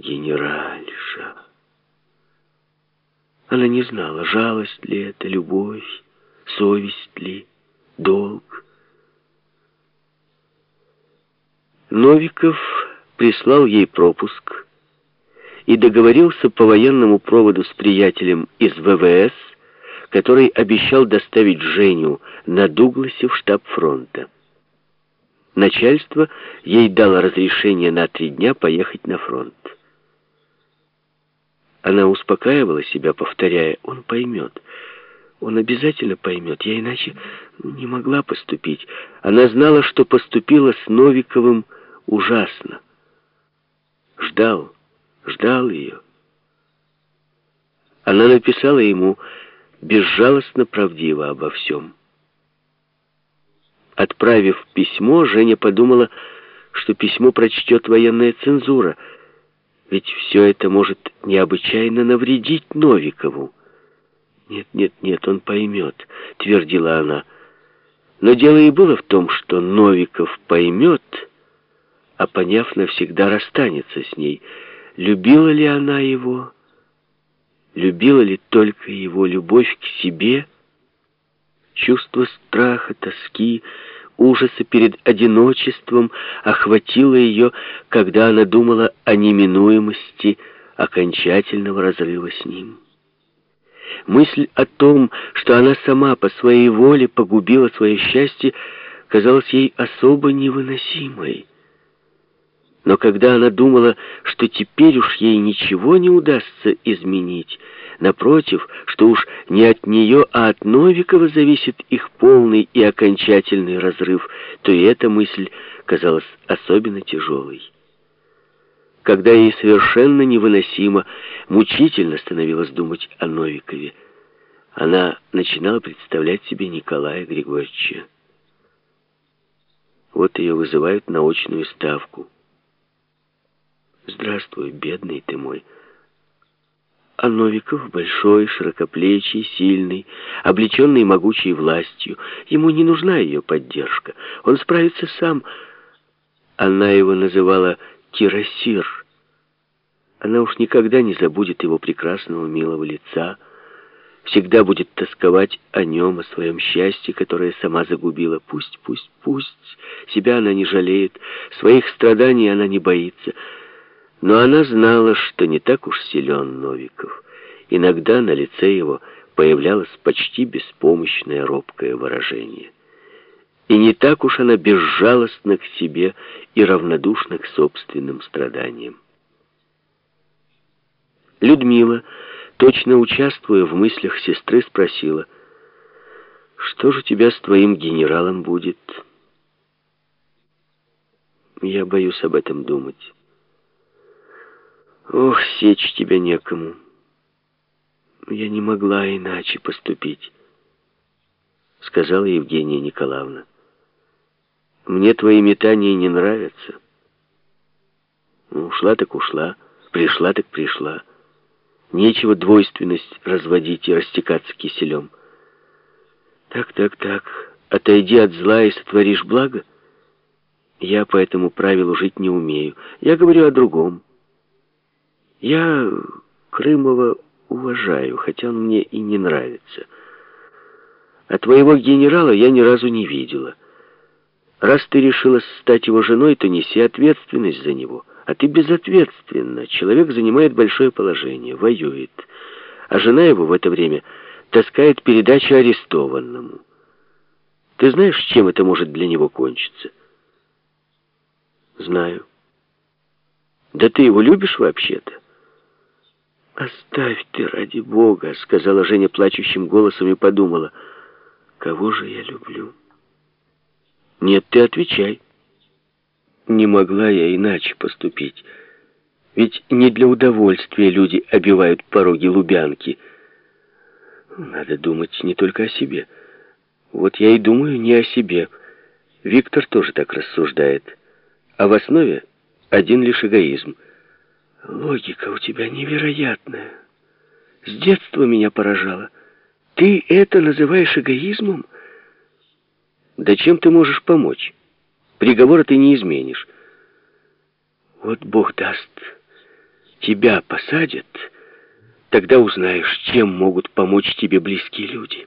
Генеральша. Она не знала, жалость ли это, любовь, совесть ли, долг. Новиков прислал ей пропуск и договорился по военному проводу с приятелем из ВВС, который обещал доставить Женю на Дугласе в штаб фронта. Начальство ей дало разрешение на три дня поехать на фронт. Она успокаивала себя, повторяя, он поймет. Он обязательно поймет, я иначе не могла поступить. Она знала, что поступила с Новиковым ужасно. Ждал, ждал ее. Она написала ему безжалостно правдиво обо всем. Отправив письмо, Женя подумала, что письмо прочтет военная цензура, ведь все это может необычайно навредить Новикову. «Нет, нет, нет, он поймет», — твердила она. Но дело и было в том, что Новиков поймет, а поняв, навсегда расстанется с ней. Любила ли она его? Любила ли только его любовь к себе? Чувство страха, тоски, ужаса перед одиночеством охватило ее, когда она думала о неминуемости окончательного разрыва с ним. Мысль о том, что она сама по своей воле погубила свое счастье, казалась ей особо невыносимой. Но когда она думала, что теперь уж ей ничего не удастся изменить, напротив, что уж не от нее, а от Новикова зависит их полный и окончательный разрыв, то и эта мысль казалась особенно тяжелой. Когда ей совершенно невыносимо, мучительно становилось думать о Новикове, она начинала представлять себе Николая Григорьевича. Вот ее вызывают на очную ставку. Здравствуй, бедный ты мой. А Новиков большой, широкоплечий, сильный, облеченный могучей властью. Ему не нужна ее поддержка. Он справится сам. Она его называла Кирасир. Она уж никогда не забудет его прекрасного, милого лица, всегда будет тосковать о нем, о своем счастье, которое сама загубила. Пусть, пусть, пусть. Себя она не жалеет, своих страданий она не боится. Но она знала, что не так уж силен Новиков. Иногда на лице его появлялось почти беспомощное робкое выражение. И не так уж она безжалостна к себе и равнодушна к собственным страданиям. Людмила, точно участвуя в мыслях сестры, спросила, «Что же у тебя с твоим генералом будет?» «Я боюсь об этом думать». Ох, сечь тебя некому. Я не могла иначе поступить, сказала Евгения Николаевна. Мне твои метания не нравятся. Ну, ушла так ушла, пришла так пришла. Нечего двойственность разводить и растекаться киселем. Так, так, так, отойди от зла и сотворишь благо. Я по этому правилу жить не умею. Я говорю о другом. Я Крымова уважаю, хотя он мне и не нравится. А твоего генерала я ни разу не видела. Раз ты решила стать его женой, то неси ответственность за него. А ты безответственна. Человек занимает большое положение, воюет. А жена его в это время таскает передачу арестованному. Ты знаешь, чем это может для него кончиться? Знаю. Да ты его любишь вообще-то? «Оставь ты, ради Бога», — сказала Женя плачущим голосом и подумала. «Кого же я люблю?» «Нет, ты отвечай». Не могла я иначе поступить. Ведь не для удовольствия люди обивают пороги Лубянки. Надо думать не только о себе. Вот я и думаю не о себе. Виктор тоже так рассуждает. А в основе один лишь эгоизм — Логика у тебя невероятная. С детства меня поражала. Ты это называешь эгоизмом? Да чем ты можешь помочь? Приговора ты не изменишь. Вот Бог даст. тебя посадят, тогда узнаешь, чем могут помочь тебе близкие люди».